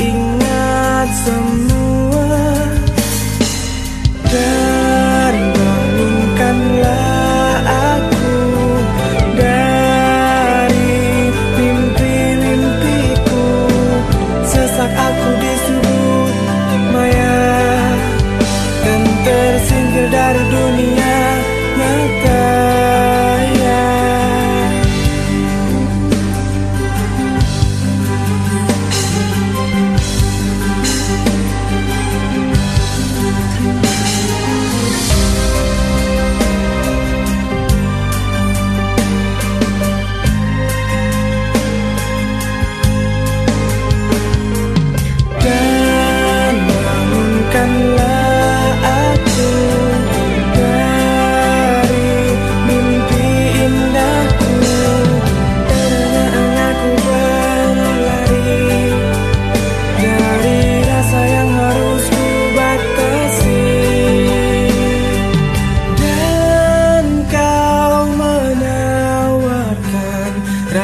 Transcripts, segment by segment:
aking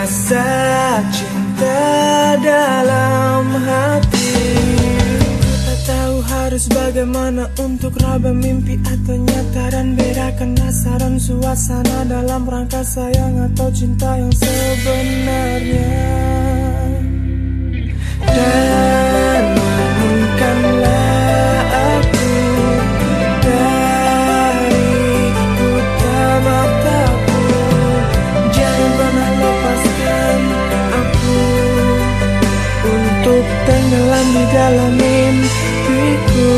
Rasa cinta dalam hati. Tak tahu harus bagaimana untuk raba mimpi atau nyata Dan bedakan nasaran suasana dalam rangka sayang atau cinta yang sebenarnya. Dan Untuk tenggelam di dalam mimpiku